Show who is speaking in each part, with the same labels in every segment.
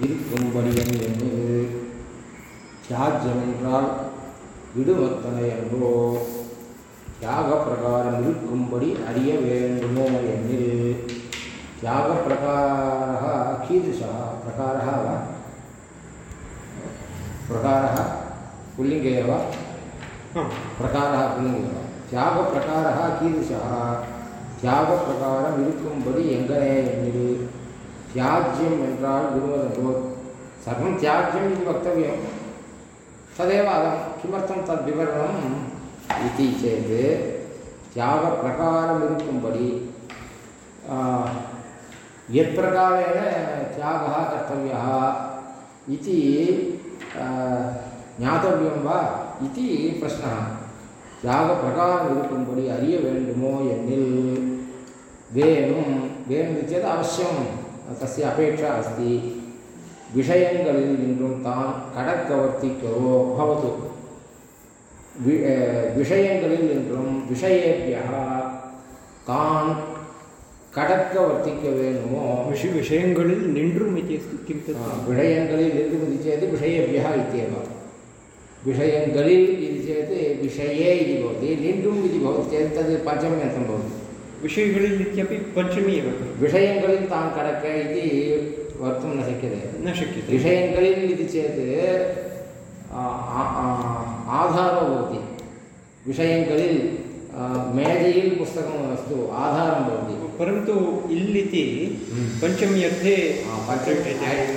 Speaker 1: இருக்கும்படி என்று தியாஜ்யம் என்றால் விடுவத்தனை என்றோ தியாக பிரகாரம் இருக்கும்படி அறிய வேண்டுமோ எண்ணில் தியாக பிரகாரः कीदृशः प्रकारः वा प्रकारः पुल्लिङ्गे वा प्रकारः पुल्लिङ्गे वा தியாகப்பிரகாரः कीदृशः தியாகப்பிரகாரம் இருக்கும்படி எங்கனே எண்ணில் தியாஜ்யம் என்றால் விடுவதோ सर्वं त्याज्यम् इति वक्तव्यं तदेव अलं किमर्थं तद्विवरणम् इति चेत् त्यागप्रकारमिरुकुम्बडि यत्प्रकारेण त्यागः कर्तव्यः इति ज्ञातव्यं वा इति प्रश्नः त्यागप्रकारमिरुकुम्बडि அறிய வேண்டுமோ எண்ணில் வேணும் வேணும் चेत् अवश्यं तस्य अपेक्षा अस्ति। विषयङ्गलिन्द्रं तान् कडकवर्ति करो भवतु। वि विषयङ्गलिन्द्रं विषयेभ्यः तान् कडकवर्तिकवेणुमो
Speaker 2: विषय विषयङ्गलि निण्ड्रुम् इति अस्ति किं तत्?
Speaker 1: विषयङ्गलि निण्ड्रुम् इति चेत् विषयेभ्यः इत्येव। विषयङ्गलि इति चेत् विषये इति भवति निण्ड्रुम् इति भवति चेत् तद् पञ्चमयन्त्रं भवति।
Speaker 2: विषय पञ्चमी एव खलु
Speaker 1: विषयङ्गळिल् तां इति वक्तुं न शक्यते।
Speaker 2: न शक्यते।
Speaker 1: विषय इति चेत् आधारो भवति। विषयङ्गळिल् मेजयिल् पुस्तकम् अस्तु आधारं भवति।
Speaker 2: परन्तु इल् इति हम्म। पञ्चम्यर्थे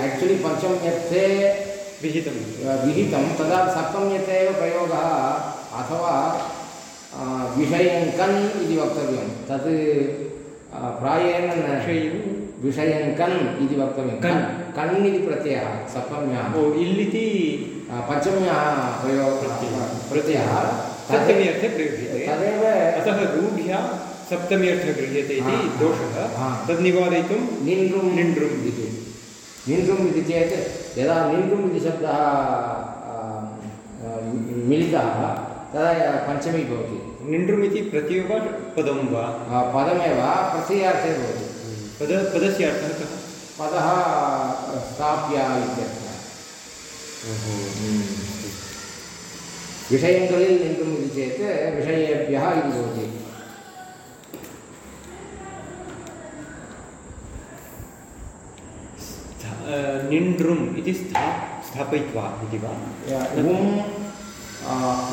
Speaker 1: आक्चुलि पञ्चम्यर्थे
Speaker 2: विहितं
Speaker 1: विहितं तदा सप्तम्यर्थे एव प्रयोगः अथवा विषय कन् इति वक्तव्यं तत् प्रायेण कन् इति वक्तव्यं
Speaker 2: कन्
Speaker 1: कन् इति प्रत्ययः सप्तम्याः
Speaker 2: ओ इल् इति
Speaker 1: पञ्चम्याः प्रयोगः प्रत्ययः
Speaker 2: सप्तम्यर्थे प्रयुज्यते
Speaker 1: तदेव
Speaker 2: अतः रूढ्या सप्तम्यर्थे गृह्यते इति दोषः तद् निवारयितुं
Speaker 1: इति इति चेत् यदा निन्द्रुम् इति शब्दः मिलितः तदा पञ्चमी भवति।
Speaker 2: निण्ड्रुमिति प्रत्येव पदं वा?
Speaker 1: पदमेव प्रत्ययार्थे भवति।
Speaker 2: पद पदस्य अर्थः कः?
Speaker 1: पदः स्थाप्य इत्यर्थः। हम्म। विषयङ्गलिल् निण्डुम् इति चेत् विषयेभ्यः इति भवति।
Speaker 2: निण्ड्रुम् इति स्था स्थापयित्वा इति वा?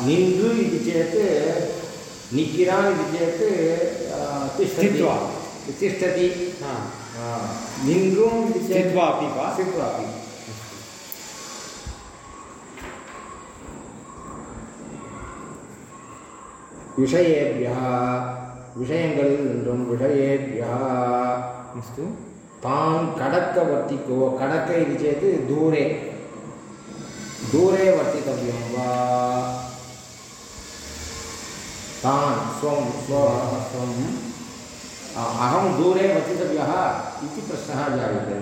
Speaker 1: निन्दु इति चेत् निकिरान् इति चेत् आ, तिष्ठति
Speaker 2: स्थित्वा।
Speaker 1: तिष्ठति
Speaker 2: हा
Speaker 1: आ, निन्द्रुम् इति चेत्
Speaker 2: स्थित्वा अपि वा
Speaker 1: स्थित्वा अपि விஷயேபியா விஷயங்களில் நின்றும் விஷயேபியா
Speaker 2: अस्तु
Speaker 1: तान् கடக்க वर्तिको கடக்க इति चेत् दूरे दूरे वर्तित अहम तान् स्वं अहं दूरे वर्तितव्यः इति प्रश्नः जायते।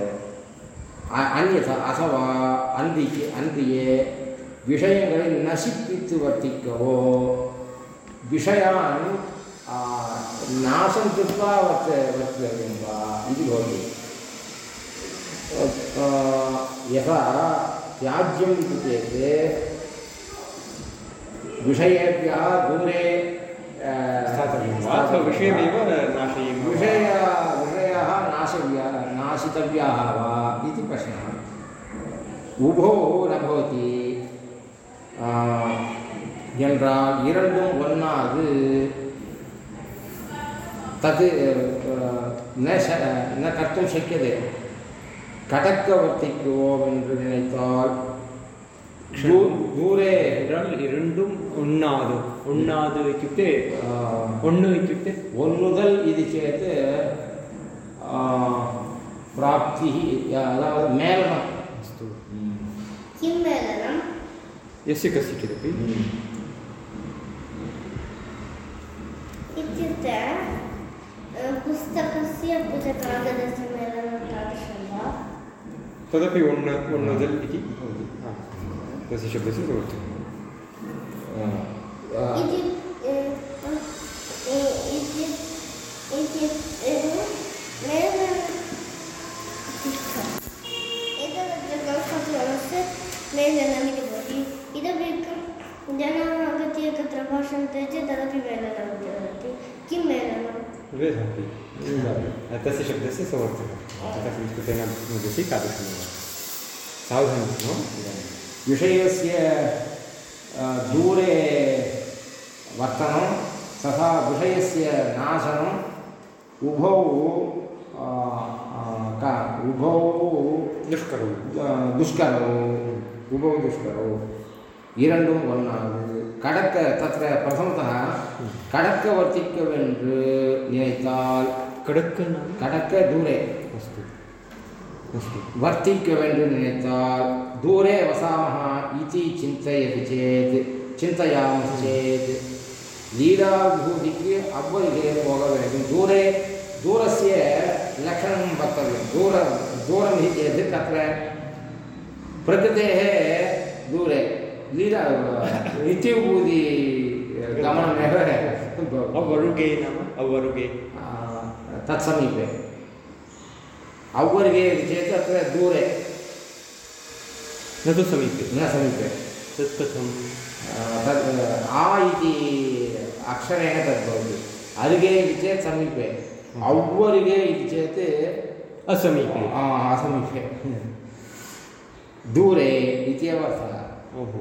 Speaker 1: अन्यथा अथवा अन्तिके अन्तिये विषयங்களை நசிப்பித்து வர்த்திக்கவோ விஷயாन् नाशं कृत्वा वर्त वर्तितव्यं वा इति भवति। यथा त्याज्यम् इति चेत् विषयेभ्यः दूरे अ,
Speaker 2: स्थातव्यं वा अथवा विषयमेव नाशयेम वा?
Speaker 1: विषय विषयाः नाशव्याः नाशितव्याः वा इति प्रश्नः उभौ न भवति आ, என்றால் இரண்டும் ஒன்றாது तत् अ, न श- न कर्तुं शक्यते கடக்கவர்த்திக்குவோம் என்று நினைத்தால் दूरे
Speaker 2: इरल् इरुण्डुम् उण्णादु उण्णादु इत्युक्ते उण्णु इत्युक्ते
Speaker 1: ओल्लुदल् इति चेत् प्राप्तिः अथवा मेलनम्
Speaker 2: अस्तु
Speaker 3: किं मेलनं
Speaker 2: यस्य कस्यचिदपि
Speaker 3: इत्युक्ते पुस्तकस्य पुस्तकागदस्य
Speaker 2: तदपि उण्ण उण्णुदल् इति भवति। तस्य शब्दस्य
Speaker 3: भवति इतोपि जनाः आगत्य एकत्र भाषन्ते चेत् तदपि मेलनम् इति किं मेलनं
Speaker 2: वेदापि तस्य शब्दस्य समर्थनं तथा संस्कृतेन वदति तादृशमेव सावधानं no?
Speaker 1: विषयस्य अ, दूरे वर्तनं तथा विषयस्य नाशनम् उभौ अ, अ, क- उभौ
Speaker 2: दुष्करं
Speaker 1: अ, दुष्करौ उभौ दुष्करौ இரண்டும் ஒன்றாது கடக்க தத்திர பிரதமதः கடக்க வர்த்திக்கவென்று
Speaker 2: நினைத்தால் கடக்க
Speaker 1: கடக்க தூரே.
Speaker 2: அஸ்து अस्तु
Speaker 1: वर्तिक्यवेण्डु निनेताल् दूरे वसामः इति चिन्तयति चेत् चिन्तयामश्चेत् लीलाविभूतिः अव्वलिगे पोगवेण्डु दूरे दूरस्य लक्षणं वक्तव्यं दूर दूरमिति चेत् तत्र प्रकृतेः दूरे लीला नित्यविभूति गमनमेव।
Speaker 2: अवरुगे नाम अवरुगे
Speaker 1: आ, तत्समीपे औवर्गे इति चेत् अत्र दूरे
Speaker 2: न तु समीपे
Speaker 1: न समीपे
Speaker 2: तत् कथं
Speaker 1: आ, तत् आ इति अक्षरेण तद् भवति अर्गे इति चेत् समीपे इति चेत्
Speaker 2: असमीपे
Speaker 1: आ, असमीपे दूरे इत्येव अर्थः
Speaker 2: ओहो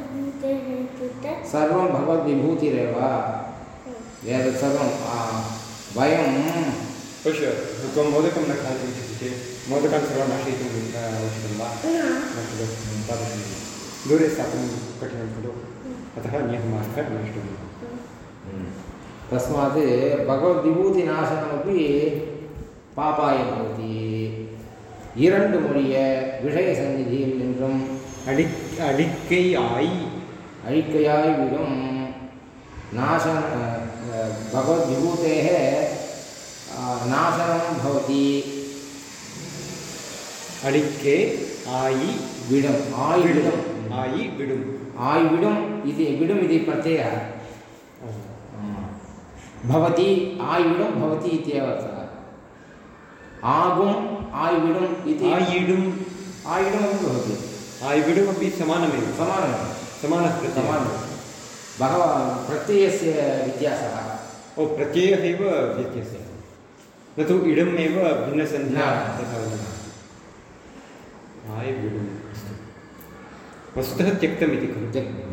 Speaker 1: सर्वं भगवद्विभूतिरेव एतत् सर्वं आ, वयं
Speaker 2: पश्य त्वं मोदकं न खादितुम् इच्छति चेत् मोदकान् सर्वान् नाशयितुं अ, आवश्यकं वा न खलु तादृशं दूरे स्थापनं कठिनं खलु अतः अन्यः मार्गः अन्वेष्टव्यः
Speaker 1: तस्मात् भगवद्विभूतिनाशनमपि पापाय भवति இரண்டு மொழிய விஷய சந்நிதியில் நின்றும்
Speaker 2: अडि अडिक्कै आयि
Speaker 1: ऐक्याय विदं नाशन भगवद्विभूतेः नाशनं भवति।
Speaker 2: अडिक्के आयि
Speaker 1: विडम्। आयि विडम्।
Speaker 2: आयि विडुम्।
Speaker 1: आयि इति विडुम् इति प्रत्ययः। भवति आयि विडुं भवति इत्येव अर्थः। आगुम् आयि विडुम् इति।
Speaker 2: आयिडुम्।
Speaker 1: आयिडुमपि भवति।
Speaker 2: आयि विडुमपि समानमेव।
Speaker 1: समानमेव।
Speaker 2: समानः
Speaker 1: समानः भगवान् प्रत्ययस्य व्यत्यासः
Speaker 2: ओ प्रत्ययः एव व्यत्यासः न तु इडम् एव भिन्नसन्ध्या तथा आयम् इडम् अस्तु वस्तुतः त्यक्तमिति खलु त्यक्तम्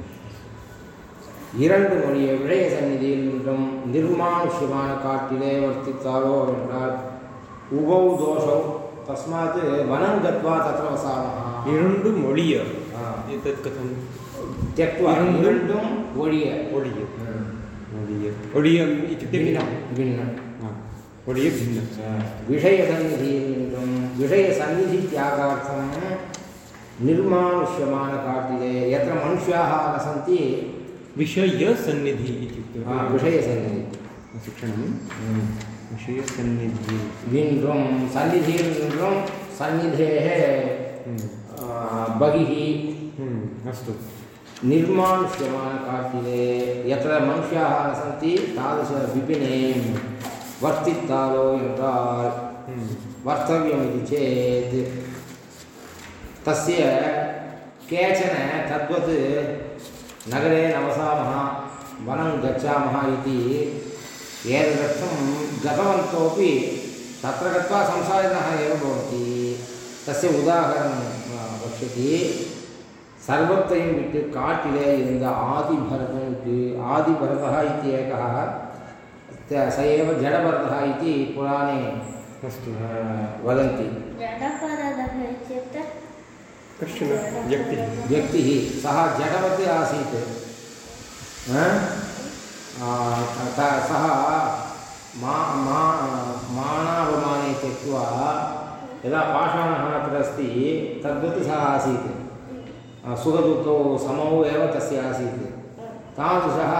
Speaker 1: இரண்டு மொழியை விழைய சந்நிதியில் நின்றும் நிர்மானுஷ்யமான காட்டிலே வர்த்தித்தாரோ என்றால் உபௌ தோஷௌ தஸ்மாத் வனம் கத்வா தத்ர
Speaker 2: வசாமஹா இரண்டு
Speaker 1: மொழிய
Speaker 2: எத்தத் கதம்
Speaker 1: त्यक्त्वा निरुण्डुं ओडिय
Speaker 2: ओडिय ओडिय ओडियम् इत्युक्ते
Speaker 1: भिन्नं भिन्नं
Speaker 2: ओडिय भिन्नं
Speaker 1: विषयसन्निधिं विषयसन्निधित्यागार्थं निर्मानुष्यमाणकार्तिकेय यत्र मनुष्याः न
Speaker 2: विषयसन्निधिः इत्युक्ते
Speaker 1: विषयसन्निधिः
Speaker 2: शिक्षणं विषयसन्निधिः
Speaker 1: विन्द्रं
Speaker 2: सन्निधिं
Speaker 1: सन्निधेः बहिः
Speaker 2: अस्तु
Speaker 1: निर्माणुष्यमाणकार्तिके यत्र मनुष्याः सन्ति तादृशविपिने वर्तितालो
Speaker 2: यथा
Speaker 1: वर्तव्यमिति चेत्। तस्य केचन तद्वत् नगरे नवसामः, वनं गच्छामः इति एतदर्थं गतवन्तोपि तत्र गत्वा संसारिणः एव भवति। तस्य उदाहरणं वक्ष्यति। सर्वत्रयं विट्टु काटिले इन्द आदिभरतमिति आदिभरतः इति एकः स एव जडभरतः इति पुराणे
Speaker 2: अस्तु।
Speaker 1: वदन्ति।
Speaker 2: कश्चन व्यक्तिः?
Speaker 1: व्यक्तिः सः जडवत् आसीत्। सः मा मा माणावमाने सुखदुःखौ समौ एव तस्य आसीत्। तादृशः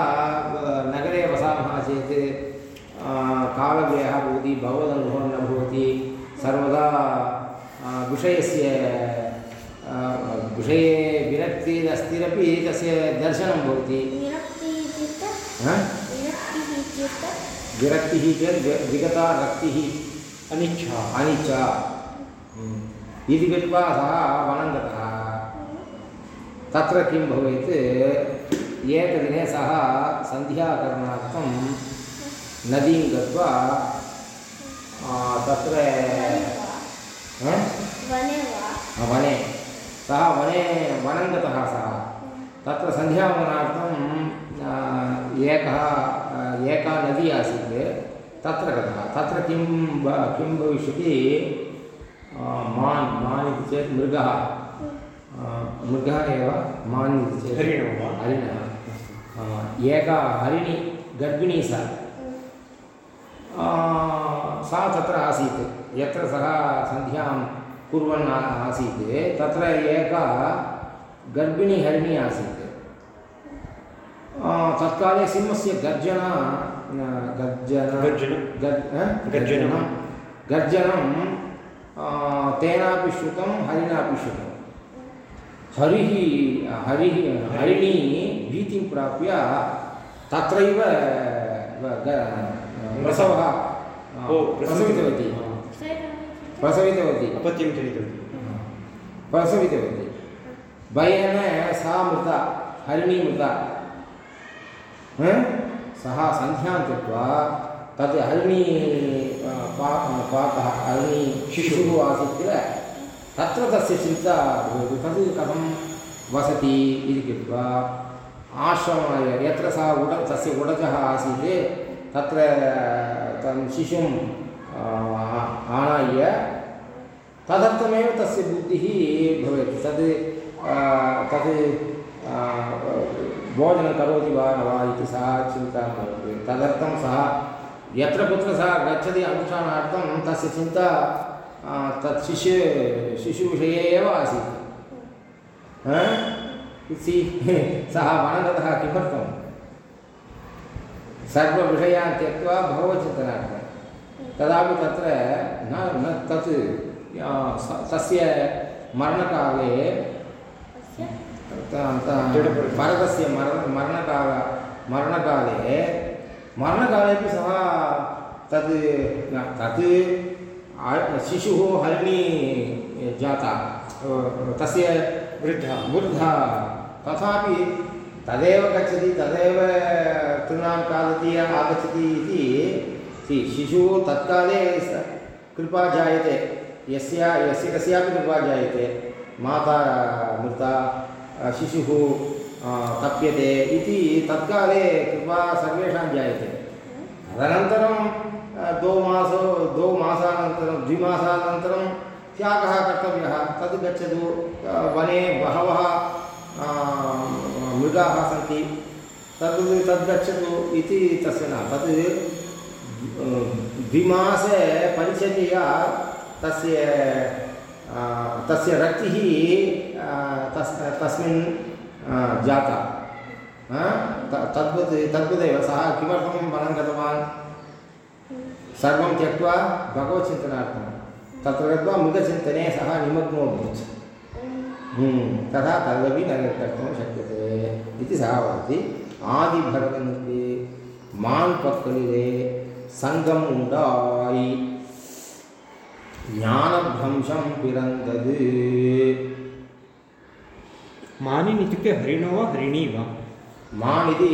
Speaker 1: नगरे वसामः चेत् कालव्ययः भवति भगवदनुभवः न भवति। सर्वदा विषयस्य विषये विरक्तिरस्तिरपि तस्य दर्शनं भवति। हा?
Speaker 3: विरक्तिः
Speaker 1: चेत् विगता रक्तिः
Speaker 2: अनिच्छा।
Speaker 1: अनिच्छा। इति कृत्वा सः वनं गतः। तत्र किं भवेत्? एकदिने सः सन्ध्याकरणार्थं नदीं गत्वा तत्र
Speaker 3: वने
Speaker 1: सः वने। वनं गतः सः। तत्र सन्ध्यावनार्थं एकः एका नदी आसीत्। तत्र गतः। तत्र किं किं भविष्यति? मान् मान् इति चेत् मृगः। मृगः एव मान् इति चेत्
Speaker 2: हरिणो
Speaker 1: हरिणः। एका हरिणी गर्भिणी सा। सा तत्र आसीत्। यत्र सः सन्ध्यां कुर्वन् आसीत् तत्र एका गर्भिणी हरिणी आसीत्। तत्काले सिंहस्य गर्जना गर्जन
Speaker 2: गर्जनं?
Speaker 1: गर्?
Speaker 2: गर्जनं।
Speaker 1: गर्जनं। तेनापि श्रुतं हरिणापि श्रुतं हरिः हरिः हरिणी भीतिं प्राप्य तत्रैव प्रसवः
Speaker 2: ओ
Speaker 1: प्रसवितवती।
Speaker 2: हा।
Speaker 1: प्रसवितवती।
Speaker 2: अपत्यं जनितवती
Speaker 1: प्रसवितवती। भयेन सा मृता हरिणी मृता। हा? सः सन्ध्यां कृत्वा तत् हरिणी पाकः हरिणी शिशुः आसीत् किल? तत्र तस्य चिन्ता भवति तत् कथं वसति इति कृत्वा आश्रमाय यत्र सः उड तस्य उडजः आसीत् तत्र तं शिशुं आ, आनाय्य तदर्थमेव तस्य बुद्धिः भवेत् तद् तद् भोजनं करोति वा न वा इति सः चिन्ता भवति तदर्थं सः यत्र कुत्र सः गच्छति अनुष्ठानार्थं तस्य चिन्ता तत् शिशु शिशुविषये एव आसीत्। हा? इति सः वनगतः किमर्थं सर्वविषयान् त्यक्त्वा भगवच्चिन्तनार्थं तदापि तत्र न न तत् स- तस्य मरणकाले भरतस्य मरण मरणकाल मरणकाले मरणकालेपि सः तत् आ- शिशुः हरिणी जाता तस्य
Speaker 2: वृद्धा
Speaker 1: वृद्धा तथापि तदेव गच्छति, तदेव तृणां खादति आगच्छति इति शिशुः तत्काले कृपा जायते, यस्य यस्य कस्यापि कृपा जायते, माता मृता शिशुः तप्यते इति तत्काले कृपा सर्वेषां जायते। तदनन्तरं द्वौ मासो द्वौ मासानन्तरं, द्विमासानन्तरं त्यागः कर्तव्यः। तद् गच्छतु। वने बहवः मृगाः सन्ति। तद् तद् गच्छतु इति तस्य न तद् द्विमासे परिचर्यया तस्य तस्य रक्तिः तस्, तस्मिन् जाता। तद्वत्, तद्वदेव सः किमर्थं वनं गतवान्? सर्वं त्यक्त्वा भगवच्चिन्तनार्थं तत्र गत्वा मृगचिन्तने सः निमग्नो अभूत्। हम्म, तथा तदपि न कर्तुं शक्यते इति सः वदति। आदिभरतनुके मान् पक्कलिरे सङ्गम् उण्डायि ज्ञानभ्रंशं पिरन्दद्
Speaker 2: मानिन् इत्युक्ते हरिणो वा हरिणी वा?
Speaker 1: मान् इति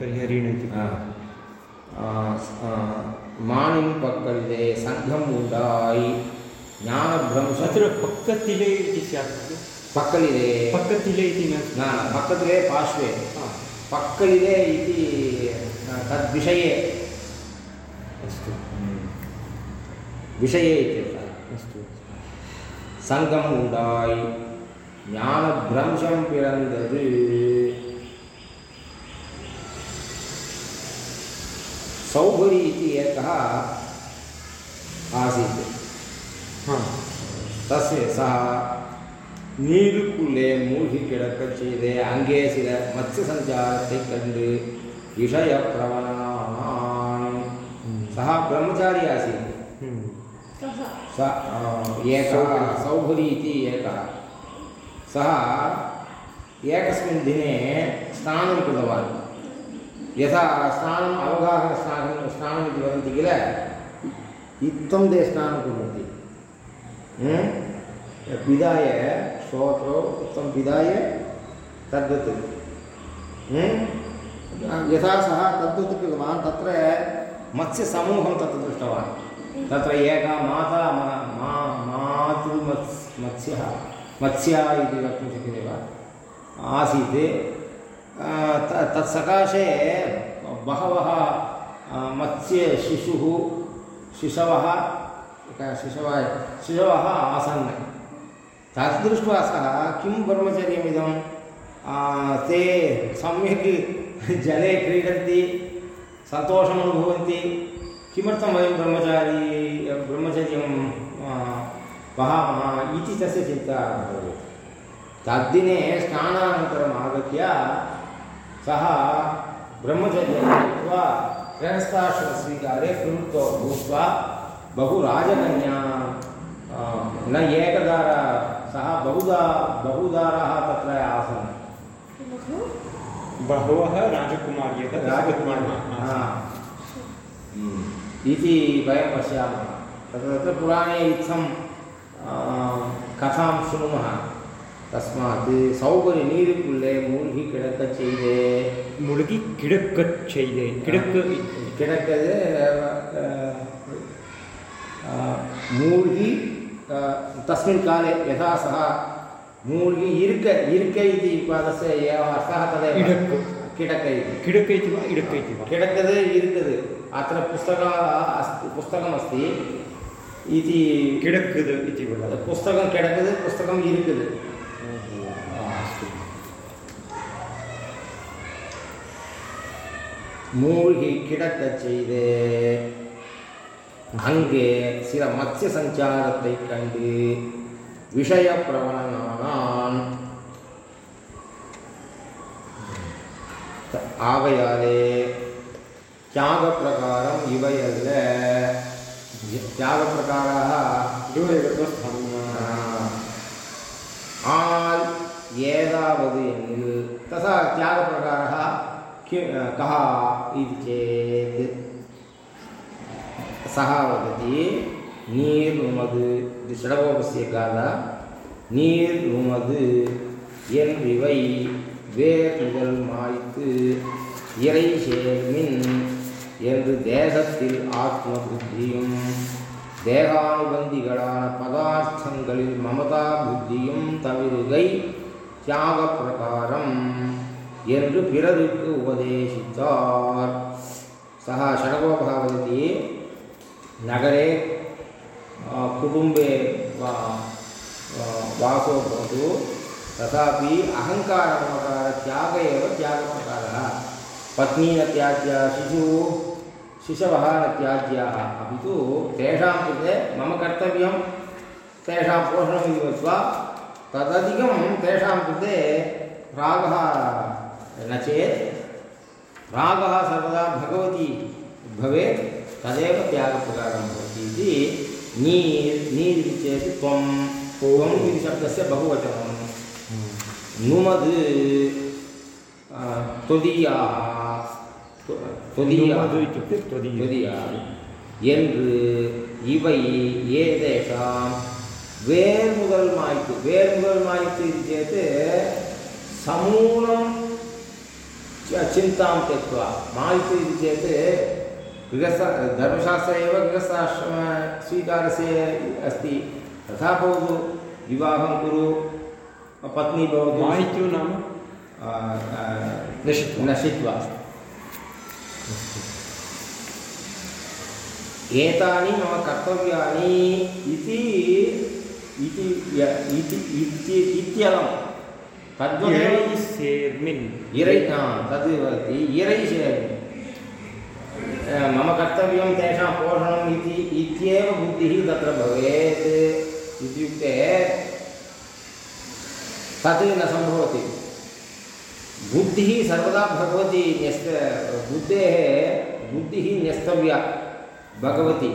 Speaker 2: इत्युक्ते
Speaker 1: मानिं पक्कल्ले सङ्घम् उण्डायि ज्ञानभ्रंश
Speaker 2: अत्र पक्कतिले इति स्यात् खलु
Speaker 1: पक्कलिरे
Speaker 2: पक्कतिले इति न हा,
Speaker 1: पक्कलिरे इति अ, तद्विषये
Speaker 2: अस्तु
Speaker 1: विषये इत्यर्थः
Speaker 2: अस्तु
Speaker 1: सङ्गम् उण्डायि ज्ञानभ्रंशं पिरन्दद् सौभरी इति एकः आसीत्
Speaker 2: हा
Speaker 1: தஸ்ய சா நீருக்குள்ளே மூழ்கி கிடக்கச் செய்து அங்கே சில மத்ய சஞ்சாரத்தை கண்டு விஷய பிரவணனான் சஹா பிரம்மச்சாரி ஆசீத்
Speaker 3: कः
Speaker 1: स एकः सौभरी इति एकः सः एकस्मिन् दिने स्नानं कृतवान् यथा स्नानम् अवगाहनस्नानं स्नानमिति वदन्ति किल? इत्थं ते स्नानं कुर्वन्ति? पिधाय श्रोत्रौ उत्तमं पिधाय तद्वत्? यथा सः तद्वत् कृतवान्, तत्र मत्स्यसमूहं तत्र दृष्टवान्। तत्र एका माता मा- मातृमत्स्, मत्स्यः, मत्स्या इति वक्तुं शक्यते वा? आसीत्। तत्सकाशे बहवः मत्स्यशिशुः शिशवः शिशवः शिशवः आसन्। तत् दृष्ट्वा सः किं ब्रह्मचर्यमिदं ते सम्यक् जले क्रीडन्ति, सन्तोषम् अनुभवन्ति। किमर्थं वयं ब्रह्मचारी, ब्रह्मचर्यं वहामः इति तस्य चिन्ता अभवत् तद्दिने स्नानानन्तरम् आगत्य सः ब्रह्मचर्यं कृत्वा गृहस्थाश्रमस्वीकारे प्रवृत्तो भूत्वा बहु राजकन्या न एकदार सः बहुधा बहुदाराः तत्र आसन्।
Speaker 3: बहु
Speaker 2: बहवः राजकुमार्यः
Speaker 1: राजकुमारः हा। हम्म। इति वयं पश्यामः। तत्र तत्र पुराणे इत्थं कथां शृणुमः। தஸ்மாத்து சௌகரிய நீருக்குள்ளே மூழ்கி கிடக்க செய்தே.
Speaker 2: மூழ்கி கிடக்க செய்தே. கிடக்க
Speaker 1: கிடக்கிறது மூழ்கி தஸ்மின் காலே யதா சகா மூழ்கி இருக்க இருக்க இது பதச சகா
Speaker 2: ததை
Speaker 1: கிடக்க. இது.
Speaker 2: கிடக்க இது वा इडक इति वा
Speaker 1: கிடக்கிறது இருக்குது. அத்தனை புஸ்தகம் அஸ்தி புஸ்தகம்
Speaker 2: அஸ்தி. இது கிடக்குது
Speaker 1: இது புஸ்தகம் கிடக்குது புஸ்தகம்
Speaker 2: இருக்குது.
Speaker 1: மூழ்கி கிடக்கச் செய்து. அங்கே சில மத்ய சஞ்சாரத்தை கண்டு விஷய பிரபணனானான் ஆகையாலே தியாக பிரகாரம் இவை அல்ல. தியாக பிரகாராக ஆள் ஏதாவது எனில் தசா தியாக பிரகாரா कि कः इति चेत् सः वदति நீர்நுமது இது ஷடகோபஸ்ய காதா நீர்நுமது என்றிவை வேர் முதல் மாய்த்து இறை சேர்மின் என்று தேகத்தில் ஆத்ம புத்தியும் தேகானுபந்திகளான பதார்த்தங்களில் மமதா புத்தியும் தவிருகை தியாக பிரகாரம் என்று பிறருக்கு உபதேசித்தார் சः षडगोपः वदति नगरे आ, कुटुम्बे वा आ, वासो भवतु तथापि अहङ्कारमकारत्याग एव त्यागप्रकारः पत्नी न त्याज्या शिशुः शिशवः न त्याज्याः अपि तु तेषां कृते मम कर्तव्यं तेषां पोषणम् इति मत्वा तदधिकं तेषां कृते रागः न चेत् रागः सर्वदा भगवती भवेत् तदेव त्यागप्रकारं भवति इति नीर् नीर् इति चेत् त्वं त्वम् इति शब्दस्य बहुवचनं नुमद् आ, त्वदीयाः त्व- त्वदीयाः
Speaker 2: नुमद् इत्युक्ते त्वदीय
Speaker 1: त्वदीयाः என்று இவை ஏதேஷாம் வேர் முதல் மாய்த்து வேர் முதல் மாய்த்து इति चेत् समूलं च- चिन्तां त्यक्त्वा। मायितु इति चेत् गृहस्थ धर्मशास्त्रे एव गृहस्थाश्रमस्वीकारस्य अस्ति। तथा भवतु विवाहं कुरु पत्नी भवतु।
Speaker 2: माहित्यो नाम?
Speaker 1: आ, आ,
Speaker 2: नशित्वा।
Speaker 1: नशित्वा। एतानि मम कर्तव्यानि इति इति य- इति इति- इत्यलं तद्वदेव तद् इरै मम कर्तव्यं तेषां पोषणम् इति इत्येव बुद्धिः तत्र भवेत् इत्युक्ते तत् न सम्भवति बुद्धिः सर्वदा भगवती न्यस्त बुद्धेः बुद्धिः न्यस्तव्या भगवती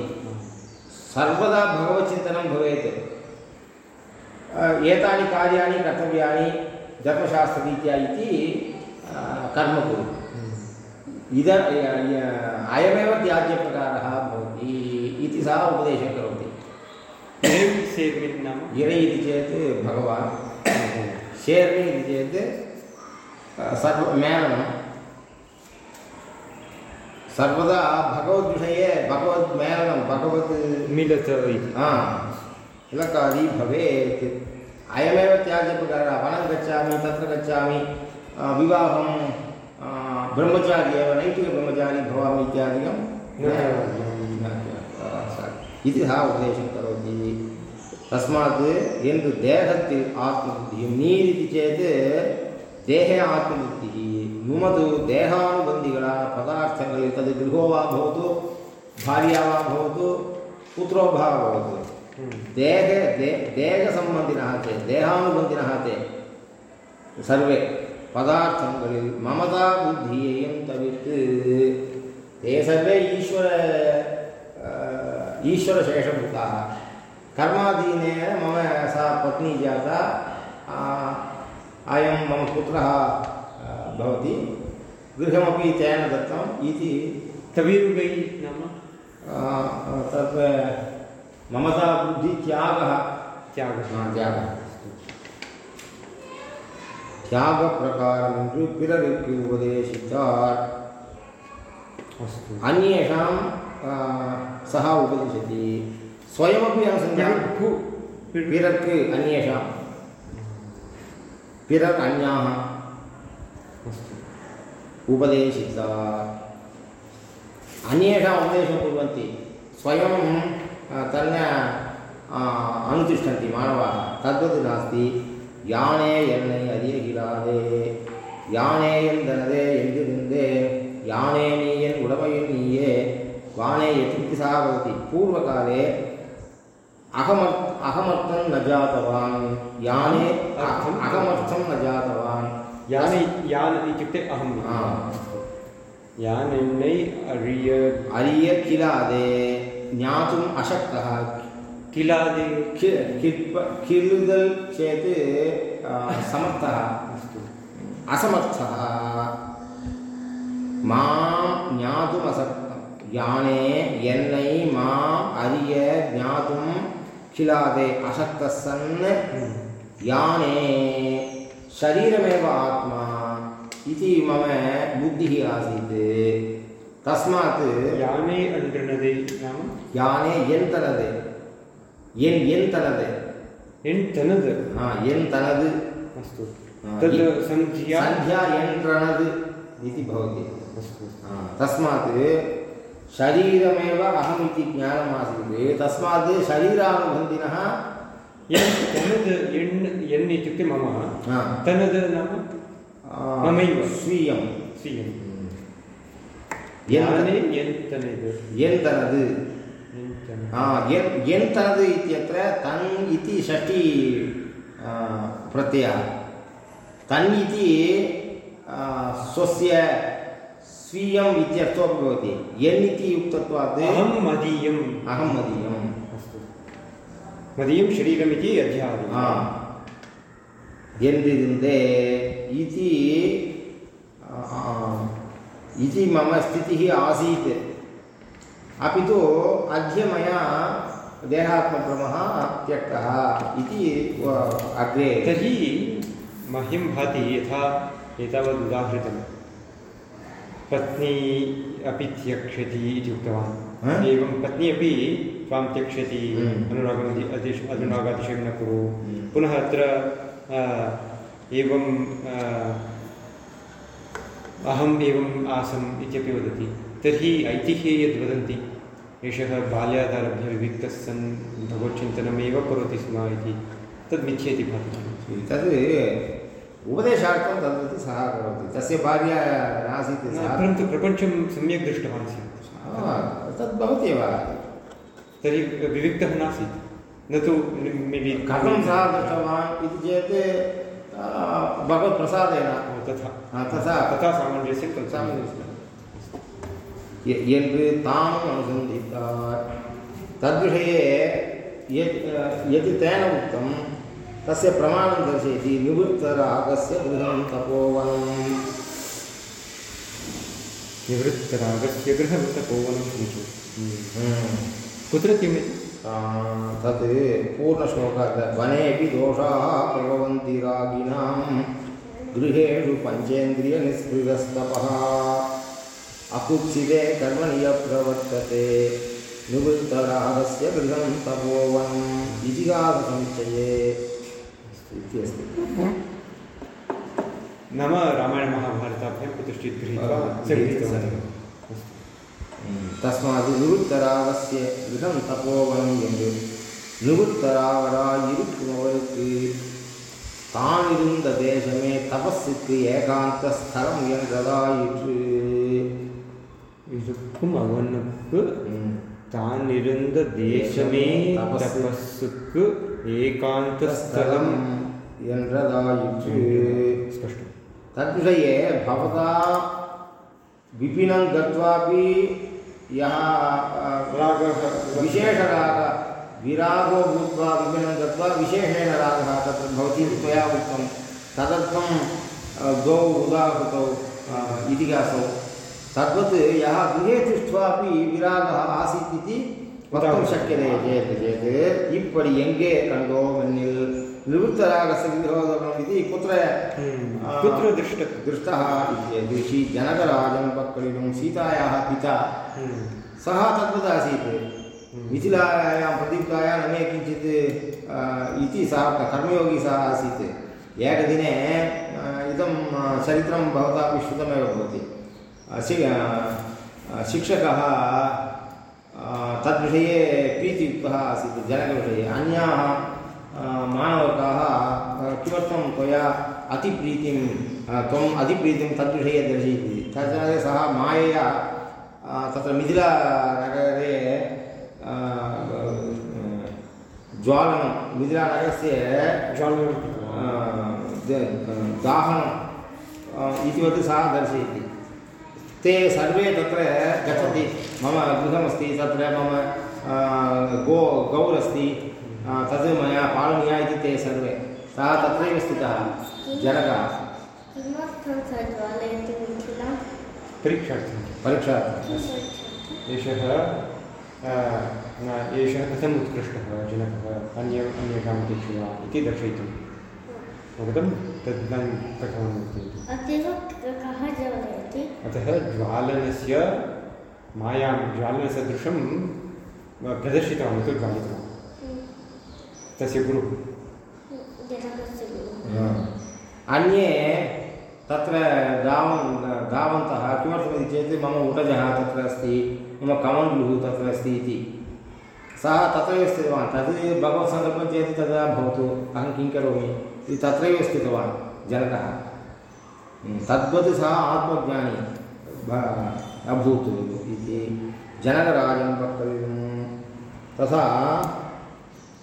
Speaker 1: सर्वदा भगवच्चिन्तनं भवेत् एतानि कार्याणि कर्तव्यानि धर्मशास्त्ररीत्या इति कर्म कुरु इद अयमेव त्याज्यप्रकारः भवति इति सः उपदेशं करोति।
Speaker 2: नाम?
Speaker 1: इरै इति चेत् भगवान् शेर्मि इति चेत् सर्व मेलनं सर्वदा भगवद्विषये भगवद्मेलनं भगवत्
Speaker 2: मिलत इति।
Speaker 1: हा तिलकादी भवेत्। अयमेव त्याज्यपकरणः वनं गच्छामि, तत्र गच्छामि विवाहं ब्रह्मचारी एव नैतिकब्रह्मचारी भवामि इत्यादिकं इति सः उपदेशं करोति। तस्मात् एन्तु देहत्ति आत्मबुद्धिः, नीर् इति चेत् देहे आत्मबुद्धिः। नुमतु देहानुबन्धिगण पदार्थगले तद् गृहो वा भवतु, भार्या वा भवतु, पुत्रो वा भवतु। देह दे देहसम्बन्धिनः ते देहानुबन्धिनः ते सर्वे पदार्थं खलु ममता बुद्धियं तवित्। ते सर्वे ईश्वर ईश्वरशेषभूताः। कर्माधीनेन मम सा पत्नी जाता अयं मम पुत्रः भवति। गृहमपि तेन दत्तम् इति
Speaker 2: तवीरुगै नाम।
Speaker 1: तत्र ममता बुद्धि हाँ,
Speaker 2: त्याग।
Speaker 1: त्याग। त्याग। त्याग प्रकार पिरे की उपदेशितार
Speaker 2: अस्तु।
Speaker 1: अन्येषां सः उपदिशति। स्वयमपि
Speaker 2: असंज्ञाकु
Speaker 1: पिरक् अन्येषां। पिरक् अन्याः। उपदेशिता अन्येषाम् स्वयं तन्न अनुतिष्ठन्ति मानवाः तद्वत् नास्ति யானே என்னை அறியகிறாதே யானே எந்தனதே என்றிருந்தே யானே நீ என் உடமையில் நீயே வானே எதிர்த்து சாவதி பூர்வகாலே अहमर् अहमर्थं न जातवान् याने
Speaker 2: अर्थम्?
Speaker 1: अहमर्थं न जातवान्
Speaker 2: याने यान् इत्युक्ते अहं
Speaker 1: ஆ.
Speaker 2: यान् என்னை அறிய
Speaker 1: अरिय किलादे ज्ञातुम् अशक्तः।
Speaker 2: किलादि
Speaker 1: किल्दल् चेत् समर्थः
Speaker 2: अस्तु।
Speaker 1: असमर्थः। माँ ज्ञातुमसक्तं ज्ञाने एन्नै माम् अर्य ज्ञातुं खिलादे असक्तः सन् शरीरमेव आत्मा इति मम बुद्धिः आसीत्। तस्मात्
Speaker 2: याने अण्डनदे नाम
Speaker 1: யானே என் தனது என் என் தனது
Speaker 2: एन् तनद्
Speaker 1: ஆ என் தனது
Speaker 2: अस्तु
Speaker 1: ஆ,
Speaker 2: तद्
Speaker 1: इति-
Speaker 2: सन्ध्या
Speaker 1: सन्ध्या यन्त्रणद् इति भवति
Speaker 2: अस्तु
Speaker 1: आ, तस्मात् शरीरमेव अहम् इति ज्ञानम् आसीत् तस्मात् शरीरानुबन्धिनः
Speaker 2: यन् तनद् एण् एन् इत्युक्ते मम
Speaker 1: आ,
Speaker 2: तनद् नाम
Speaker 1: आ,
Speaker 2: ममैव।
Speaker 1: स्वीयं
Speaker 2: स्वीयं
Speaker 1: यन्
Speaker 2: याने एन् तनद् एन् तनद्
Speaker 1: इत्यत्र तन् इति षष्टि प्रत्ययः तन् इति स्वस्य स्वीयम् इत्यर्थो भवति एन् इति युक्तत्वात्
Speaker 2: अहं मदीयम्
Speaker 1: अहं मदीयम्
Speaker 2: अस्तु मदीयं शरीरमिति अध्यापनं
Speaker 1: हा एन्दिन्दे इति इति मम स्थितिः आसीत्। अपि तु अद्य मया देहात्मभ्रमः त्यक्तः इति अग्रे।
Speaker 2: तर्हि मह्यं भाति यथा एतावत् उदाहृतं पत्नी अपि त्यक्षति इति उक्तवान्। एवं पत्नी अपि त्वां त्यक्षति
Speaker 1: हम्म।
Speaker 2: अनुरागम् अतिश अनुरागातिशयं न कुरु।
Speaker 1: हम्म।
Speaker 2: पुनः अत्र एवं अहम् एवम् आसम् इत्यपि वदति। तर्हि ऐतिह्ये यद् वदन्ति एषः बाल्यादारभ्य विविक्तः सन् भगवच्चिन्तनमेव करोति स्म इति। तद् मिथ्येति भाति।
Speaker 1: तद् उपदेशार्थं तद्वत् सः करोति। तस्य भार्या नासीत्
Speaker 2: परन्तु प्रपञ्चं सम्यक् दृष्टवान् स्यात्।
Speaker 1: तद् भवत्येव
Speaker 2: तर्हि विविक्तः नासीत्। न तु
Speaker 1: कथं सः दृष्टवान् इति चेत् भगवत्प्रसादेन
Speaker 2: तथा
Speaker 1: तथा
Speaker 2: तथा सामञ्जस्य
Speaker 1: सामञ्जस्य यद् ताम् अनुसन्धिता तद्विषये यत् यत् तेन उक्तं तस्य प्रमाणं दर्शयति निवृत्तरागस्य गृहं तपोवनम्।
Speaker 2: निवृत्तरागस्य गृहं तपोवनं हम्म। कुत्र किमिति
Speaker 1: तत् पूर्णश्लोकात् वनेऽपि दोषाः प्रभवन्ति रागिणां गृहेषु पञ्चेन्द्रियनिःस्पृहस्तपः। अकुत्सिते कर्मणि यः प्रवर्तते। निवृत्तरागस्य गृहं तपोवनम् इतिहाससमुच्चये इत्यस्ति
Speaker 2: नाम रामायणमहाभारताभ्यां कुत्रचित् गृहीत्वा
Speaker 1: தஸ்மாது நிருத்தராவசிய விதம் தபோவனம் என்று நிருத்தராவராய் இருக்குமவருக்கு தான் இருந்த தேசமே தபஸுக்கு ஏகாந்த ஸ்தலம் என்றதாயிற்று
Speaker 2: இருக்கும் அவனுக்கு தான் இருந்த தேசமே தபஸுக்கு ஏகாந்த ஸ்தலம்
Speaker 1: என்றதாயிற்று தத்விஷயே பவதா விபினம் கத்வாபி यहाँ विशेष
Speaker 2: राग
Speaker 1: विरागो भूत्वा विभिन्नं विशेषेण रागः तत्र भवती त्वया उक्तं तदर्थं द्वौ उदाहृतौ इतिहासौ। तद्वत् यः गृहे तिष्ठ्वापि विरागः आसीत् इति वक्तुं शक्यते चेत् चेत् इप्पडि एङ्गे कण्डो मन्निल्। நிவृत्तरागस्य विरोधकम् इति कुत्र
Speaker 2: कुत्र दृष्टः
Speaker 1: दृष्टः इति जनकराजं पक्कलितं सीतायाः पिता। सः तद्वत् आसीत् मिथिलायां प्रदीप्तायां न मे किञ्चित् इति सः कर्मयोगी सः आसीत्। एकदिने इदं चरित्रं भवतापि श्रुतमेव भवति। शि शिक्षकः तद्विषये प्रीतियुक्तः आसीत् जनकविषये। अन्याः मानवकाः किमर्थं त्वया अतिप्रीतिं त्वम् अतिप्रीतिं तद्विषये दर्शयति। तत्र सः मायया तत्र मिथिलानगरे ज्वालनं मिथिलानगरस्य द- दाहनं इतिवत् सः दर्शयति। ते सर्वे तत्र गच्छन्ति। मम गृहमस्ति तत्र मम गो गौरस्ति। तद् मया पालनीया इति ते सर्वे। सः तत्रैव स्थितः जनकः।
Speaker 2: परीक्षार्थं।
Speaker 1: परीक्षार्थं।
Speaker 2: एषः एषः कथम् उत्कृष्टः जनकः अन्य अन्येषाम् अपेक्षया इति दर्शयितुम् अवगतं तद् इदानीं कथं
Speaker 3: ज्वालयति?
Speaker 2: अतः ज्वालनस्य मायां ज्वालनसदृशं प्रदर्शितवान् इति ज्वालितवान् तस्य गुरुः।
Speaker 3: गुरुः।
Speaker 1: अन्ये तत्र धावन् धावन्तः किमर्थमिति चेत् मम उटजः तत्र अस्ति मम कमण्डलुः तत्र अस्ति इति। सः तत्रैव स्थितवान् तद् भगवत्सङ्कल्पं चेत् तदा भवतु अहं किं करोमि? इति तत्रैव स्थितवान् जनकः। तद्वत् सः आत्मज्ञानी अभूत् इति। जनकराजं वक्तव्यं तथा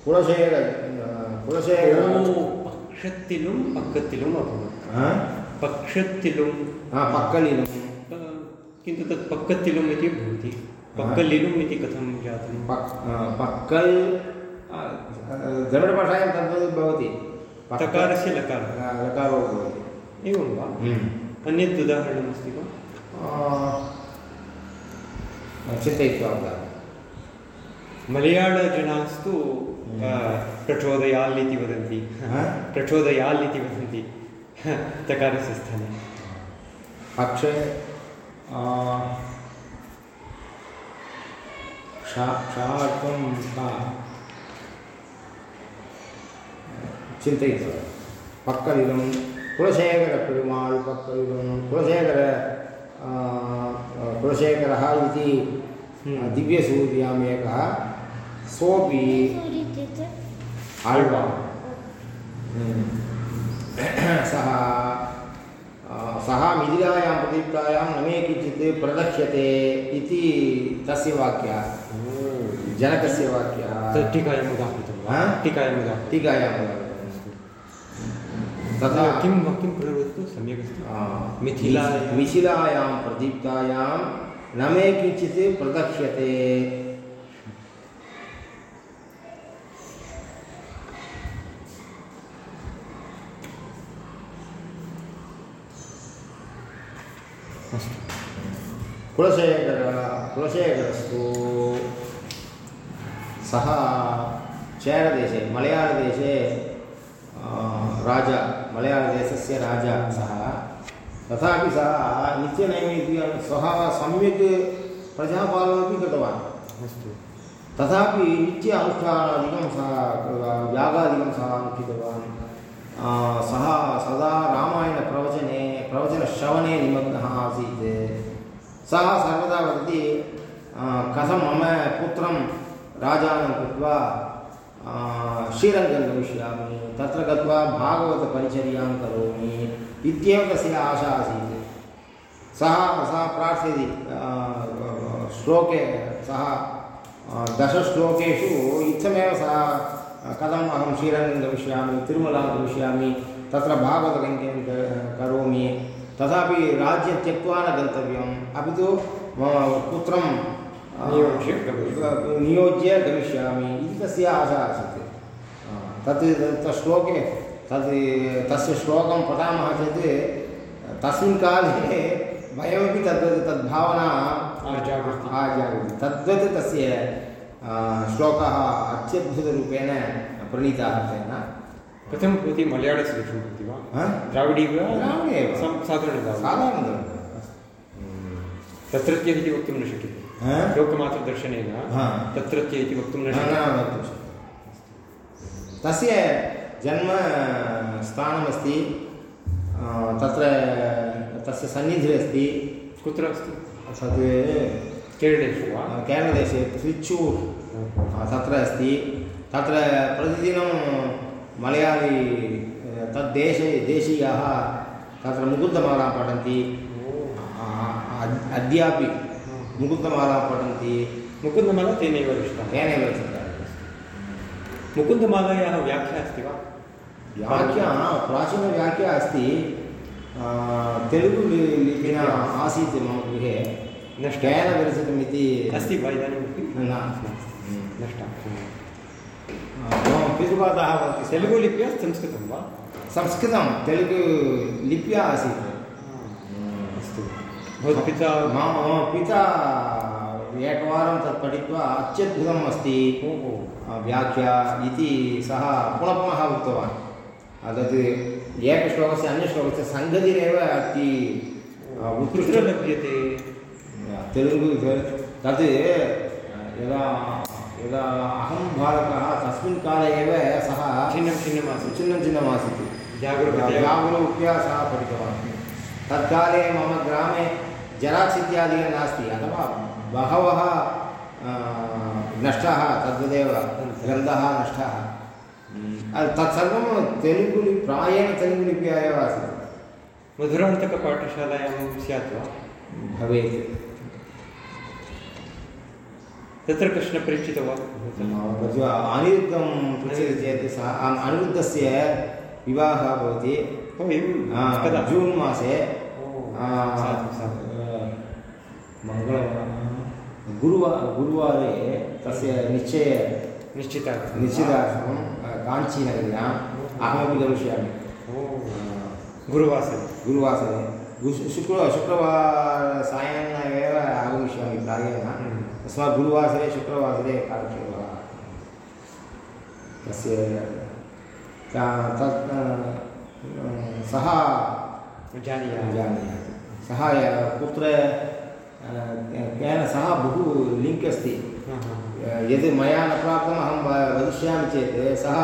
Speaker 1: குலசேகர குலசேகர
Speaker 2: பட்சத்திலும் பக்கத்திலும் अभवत्
Speaker 1: पक्षतिलुं
Speaker 2: पक्कलिलुं किन्तु तत् पक्कतिलुम् इति भवति पक्कलिलुम् इति कथं जातं
Speaker 1: पक्कल् द्रविडभाषायां तद्वत् भवति
Speaker 2: तकारस्य लकारः
Speaker 1: लकारो भवति
Speaker 2: एवं वा? अन्यत् उदाहरणमस्ति वा?
Speaker 1: चिन्तयित्वा
Speaker 2: मलयाळजनास्तु प्रचोदयाल् इति वदन्ति? प्रचोदयाल् इति वदन्ति तकारस्य स्थाने
Speaker 1: पक्षे क्षार्थं का चिन्तयित्वा पक्कलिदं कुलशेखरपेरुमाळ् पक्कलिदं कुलशेखर कुलशेखरः इति। दिव्यसूर्याम् एकः सोऽपि आಳ್वा सः आ, सः मिथिलायां प्रदीप्तायां न मे किञ्चित् प्रदक्ष्यते इति तस्य वाक्यः। जनकस्य
Speaker 2: टीकायाम् उदाहृतं वा? टीकायाम् उदाहृतं
Speaker 1: टीकायां तथा
Speaker 2: किं किं सम्यक् अस्ति
Speaker 1: आ,
Speaker 2: मिथिलायां-
Speaker 1: मिथिलायां प्रदीप्तायां न मे किञ्चित् प्रदक्ष्यते
Speaker 2: अस्तु
Speaker 1: कुलशेखर कुलशेखरस्तु। सः चेरदेशे मलयाळदेशे राजा मलयाळदेशस्य राजा सः। तथापि सः नित्यनैवेद्यं सः सम्यक् प्रजापालनमपि कृतवान्।
Speaker 2: अस्तु।
Speaker 1: तथापि नित्य अनुष्ठानादिकं सः यागादिकं सः अनुष्ठितवान्। सः सदा रामायणप्रवचने प्रवचनश्रवणे निमग्नः आसीत्। सः सर्वदा वदति कथं मम पुत्रं राजानं कृत्वा श्रीरङ्गं गमिष्यामि? तत्र गत्वा भागवतपरिचर्यां करोमि, इत्येव तस्य आशा आसीत्। सः सः प्रार्थयति श्लोके, सः दशश्लोकेषु इत्थमेव सः, कथम् अहं श्रीरङ्गं गमिष्यामि, तिरुमलां गमिष्यामि, तत्र भागवतगङ्गेन करोमि तथापि राज्यं त्यक्त्वा न गन्तव्यम् अपि तु मम पुत्रं
Speaker 2: नियोज्य गमिष्यामि।
Speaker 1: नियोज्य गमिष्यामि इति तस्य आशा आसीत् तत् तत् श्लोके तत् तस्य श्लोकं पठामः चेत् तस्मिन् काले वयमपि तद्वत् तद्भावना।
Speaker 2: आजागर्ति
Speaker 1: तद्वत् तस्य श्लोकः अत्यद्भुतरूपेण प्रणीतः तेन
Speaker 2: कथं भवति मलयाळस्य दर्शनं भवति वा
Speaker 1: हा?
Speaker 2: द्राविडी वा
Speaker 1: द्राविडी एव।
Speaker 2: सं- साधारणद्राविडी
Speaker 1: साधारणतः
Speaker 2: तत्रत्य इति वक्तुं न शक्यते? लोकमात्रदर्शनेन तत्रत्य इति वक्तुं न शक्यते।
Speaker 1: तस्य जन्मस्थानमस्ति तत्र तस्य सन्निधिरस्ति
Speaker 2: कुत्र अस्ति
Speaker 1: तत्
Speaker 2: केरळेषु वा
Speaker 1: केरळदेशे त्रिच्चूर् तत्र अस्ति तत्र प्रतिदिनं मलयाळी आ, तद्देशे देशीयाः तत्र मुकुन्दमालां पठन्ति। अद्यापि मुकुन्दमालां पठन्ति।
Speaker 2: मुकुन्दमाला तेनैव रचिता
Speaker 1: तेनैव चिन्ता
Speaker 2: मुकुन्दमालायाः व्याख्या अस्ति वा?
Speaker 1: व्याख्या प्राचीनव्याख्या अस्ति। तेलुगु लि- लिपिना आसीत् मम गृहे।
Speaker 2: नष्टा।
Speaker 1: केन विरचितम् इति
Speaker 2: अस्ति वा इदानीमपि?
Speaker 1: न
Speaker 2: नष्टा।
Speaker 1: पितृपादाः वदन्ति
Speaker 2: तेलुगु लिप्या संस्कृतं वा?
Speaker 1: संस्कृतं तेलुगु लिप्या आसीत्।
Speaker 2: अस्तु। भवत्पिता
Speaker 1: मम मम पिता एकवारं तत् पठित्वा अत्यद्भुतम् अस्ति। व्याख्या इति सः पुनः पुनः उक्तवान् तत् एकश्लोकस्य अन्यश्लोकस्य सङ्गतिरेव अति उत्कृष्ट।
Speaker 2: लभ्यते
Speaker 1: तेलुगु तत् यदा यदा अहं बालकः तस्मिन् काले एव सः
Speaker 2: छिन्नं छिन्नमासीत्।
Speaker 1: चिन्नं चिन्नमासीत्
Speaker 2: जागरूकतया।
Speaker 1: व्याकुलूप्या सः पठितवान्। तत्काले मम ग्रामे जराक्स् इत्यादिकं नास्ति अथवा बहवः नष्टाः तद्वदेव ग्रन्थाः नष्टाः। तत्सर्वं तेलुगुलि प्रायेण तेलुगुलिप्या एव आसीत्।
Speaker 2: मधुरान्तकपाठशालायां स्यात् वा?
Speaker 1: भवेत्।
Speaker 2: तत्र कश्चन परिचितो वा?
Speaker 1: अनिरुद्धं पृच्छति चेत् सः अनिरुद्धस्य विवाहः भवति। जून् मासे। मङ्गलवारं गुरुवा गुरुवारे तस्य निश्चय
Speaker 2: निश्चिता
Speaker 1: निश्चितार्थं काञ्चीनगर्याम् अहमपि गमिष्यामि
Speaker 2: गुरुवासरे।
Speaker 1: गुरुवासरे। शुक्र शुक्रवार सायम् एव आगमिष्यामि प्रायेण तस्मात् गुरुवासरे शुक्रवासरे कार्यक्रमः। तस्य तत् सः जानीयाति। सः कुत्र केन सः बहु लिङ्क् अस्ति। यद् मया न प्राप्तम् अहं वदिष्यामि चेत् सः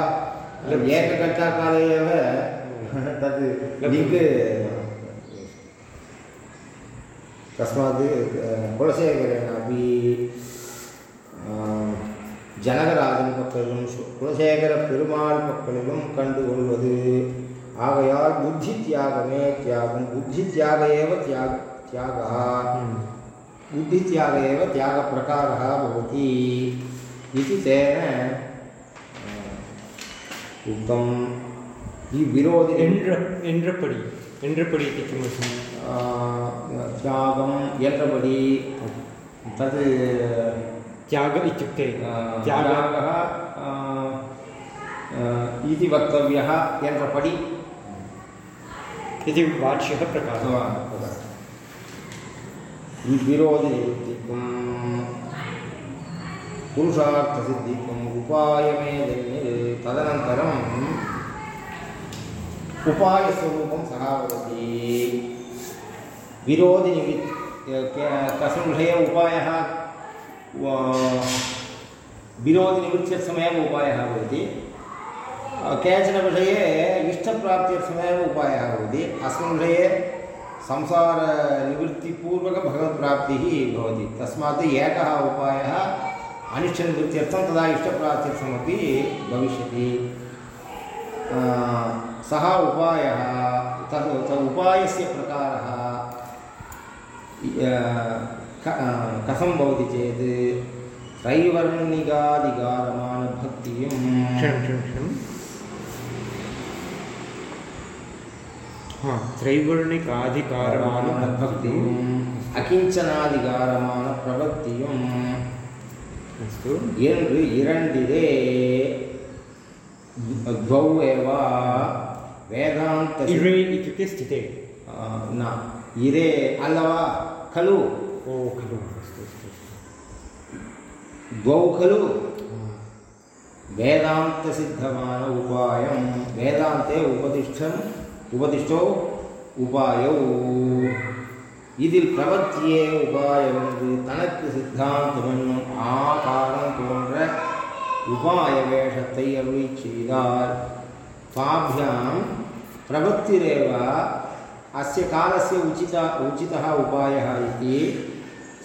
Speaker 1: एकघण्टाकाले एव तद् लिङ्क् तस्मात् अ, कुलशेखरेण अपि अ, ஜனகராஜன் பக்கலிலும் சு- குலசேகர பெருமாள் பக்கலிலும் கண்டு கொள்வது ஆகையால் புத்தி தியாகமே தியாகம் புத்தி தியாக ஏவ தியாக தியாகः
Speaker 2: हम्म।
Speaker 1: बुद्धित्याग एव त्यागप्रकारः भवति इति तेन उक्तम् इ विरोधि
Speaker 2: एण्ड्र एण्ड्रपडि एण्ड्रपडि इति किमर्थं
Speaker 1: त्यागं यन्त्रपडि तद्
Speaker 2: त्याग इत्युक्ते त्याग
Speaker 1: इति वक्तव्यः यन्त्रपडि
Speaker 2: इति वाच्यः प्रकारः।
Speaker 1: विरोधिनिवृत्तिकं पुरुषार्थसिद्धिकम् उपायमेदन्ये तदनन्तरम् उपायस्वरूपं सः वदति विरोधिनिवृत्ति कस्मिन् विषये उपायः विरोधिनिवृत्त्यर्थमेव उपायः भवति। केचन विषये इष्टप्राप्त्यर्थमेव उपायः भवति। अस्मिन् विषये संसारनिवृत्तिपूर्वकभगवत्प्राप्तिः भवति। तस्मात् एकः उपायः अनिष्टनिवृत्त्यर्थं तदा इष्टप्राप्त्यर्थमपि भविष्यति। सः उपायः तद् उपायस्य प्रकारः कथं भवति चेत्? त्रैवर्णिकाधिकारमानभक्तिं
Speaker 2: क्षणं क्षणं क्षणं हा त्रैवर्णिकाधिकारमानभक्तिम्
Speaker 1: अकिञ्चनाधिकारमानप्रवृत्तिम्
Speaker 2: अस्तु।
Speaker 1: एण्डु इरण्डिदे द्वौ एव वेदान्त
Speaker 2: इरे इत्युक्ते स्थिते।
Speaker 1: न इरे अल्लवा खलु
Speaker 2: ओ खलु अस्तु अस्तु
Speaker 1: द्वौ खलु वेदान्तसिद्धमान उपायं वेदान्ते उपदिष्टम् उपदिष्टो உபாயோ இதில் பிரபத்தியே உபாயம் என்று தனக்கு சித்தாந்தம் என்னும் ஆகாரம் போன்ற உபாய வேஷத்தை அருளி செய்தார் ताभ्यां प्रवृत्तिरेव अस्य कालस्य उचित, उचितः उपायः इति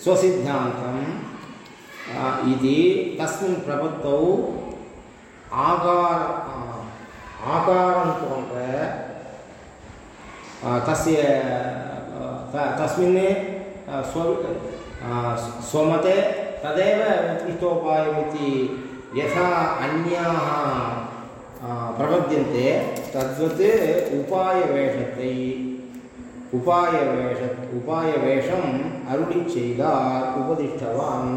Speaker 1: स्वसिद्धान्तम् इति तस्मिन् प्रबद्धौ आकार आकारं कुर्वन्तः तस्य तस्मिन् स्व स्वमते तदेव उत्कृष्टोपायमिति यथा अन्याः प्रबध्यन्ते तद्वत् उपायवेषत्तै உபாயவேஷ உபாயவேஷம் அருளி செய்தார் உபதிஷ்டவான்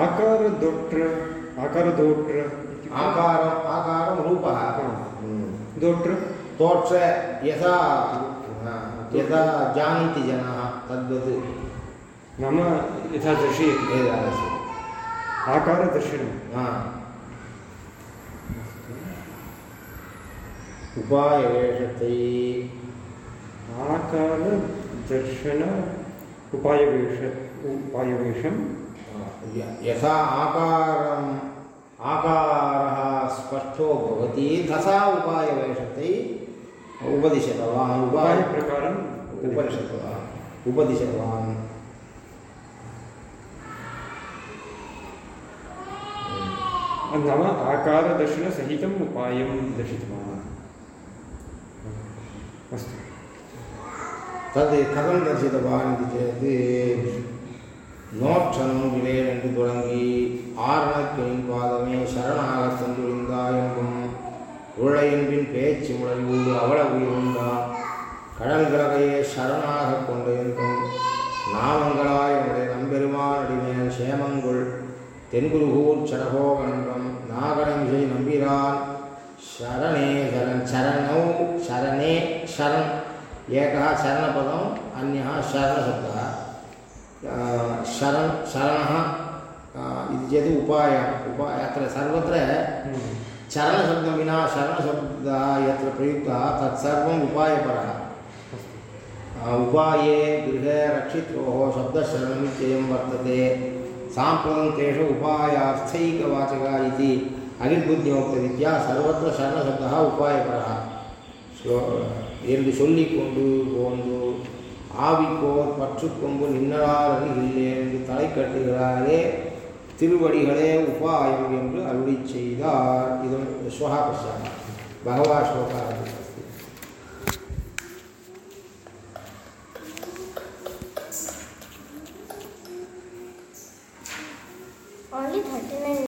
Speaker 2: ஆகாரதோற்ற ஆகாரதோற்ற ஆகாரம்
Speaker 1: ஆகாரம் ரூபா தோற்ற
Speaker 2: தோற்ற
Speaker 1: யதா यथा जानन्ति जनाः तद्वत्
Speaker 2: नाम यथा दर्शयति
Speaker 1: एतादृशम्
Speaker 2: आकारदर्शनं
Speaker 1: उपायवेषते
Speaker 2: आकारदर्शन उपायवेश उपायवेषं
Speaker 1: यथा आकारम् आकारः स्पष्टो भवति तथा उपायवेशते। उपदिशतवान्
Speaker 2: उपायप्रकारम्
Speaker 1: उपनिषतवान् उपदिशतवान्
Speaker 2: नाम आकारदर्शनसहितम् उपायं दर्शितवान्। अस्तु
Speaker 1: தது கதம் தரிசித்தவான் இது சேத் நோற்றனும் விலேன் என்று தொடங்கி ஆரணக்கிளின் பாதமே சரணாக சென்றுழிந்தாய் என்றும் உழையன்பின் பேச்சு முழங்கூடு அவள உயிருந்தான் கடல் கிழகையே சரணாக கொண்டு என்றும் நாமங்களாய் உடைய நம்பெருமான் அடிமேல் சேமங்குள் தென்குருகூர் சடகோகன்றம் நாகரஞ்சை நம்பிரான் शरणे शरण शरणौ शरण एक शरणपद अन्यः शरणशब्दः शरण शरणः इति उपाय उपाय अर्व चरणशब्द विना शरणशब्द यत्र प्रयुक्तः तत्सर्वम् उपायपरः। उपाये गृहे रक्षित्रोः शब्दशरणम् इत्ययं वर्तते। साम्प्रतं तेषु उपायार्थैकवाचकः इति अगिर्बुद्ध्योक्तरीत्या सर्वत्र शरणशब्दः उपायपरः। श्लो என்று சொல்லி கொண்டு போந்து ஆவிக்கோர் பற்றுக்கொம்பு நின்னலாரது இல்லை என்று தலை கட்டுகிறாரே திருவடிகளே உபாயம் என்று அருளி செய்தார். இதன் ஸ்வகா பிரசாரம் பகவா ஸ்லோகா